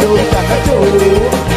do, cockatoo.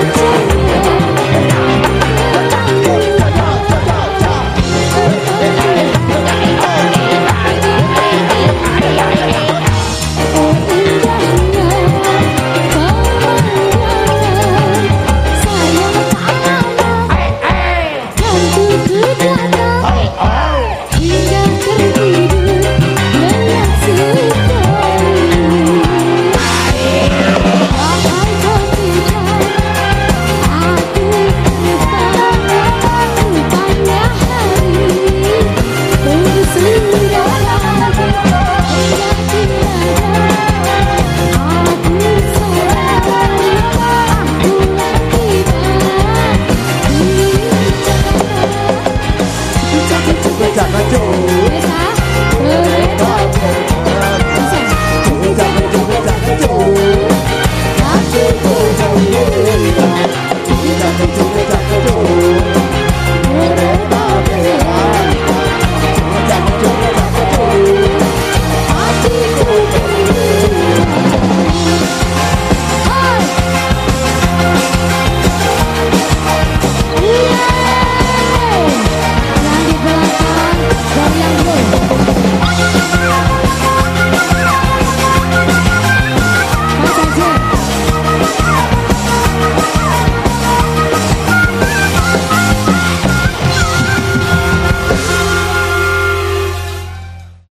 Thank you. จักรจูนะะเรือเจักรจูจักรจูจัจูจัจูจั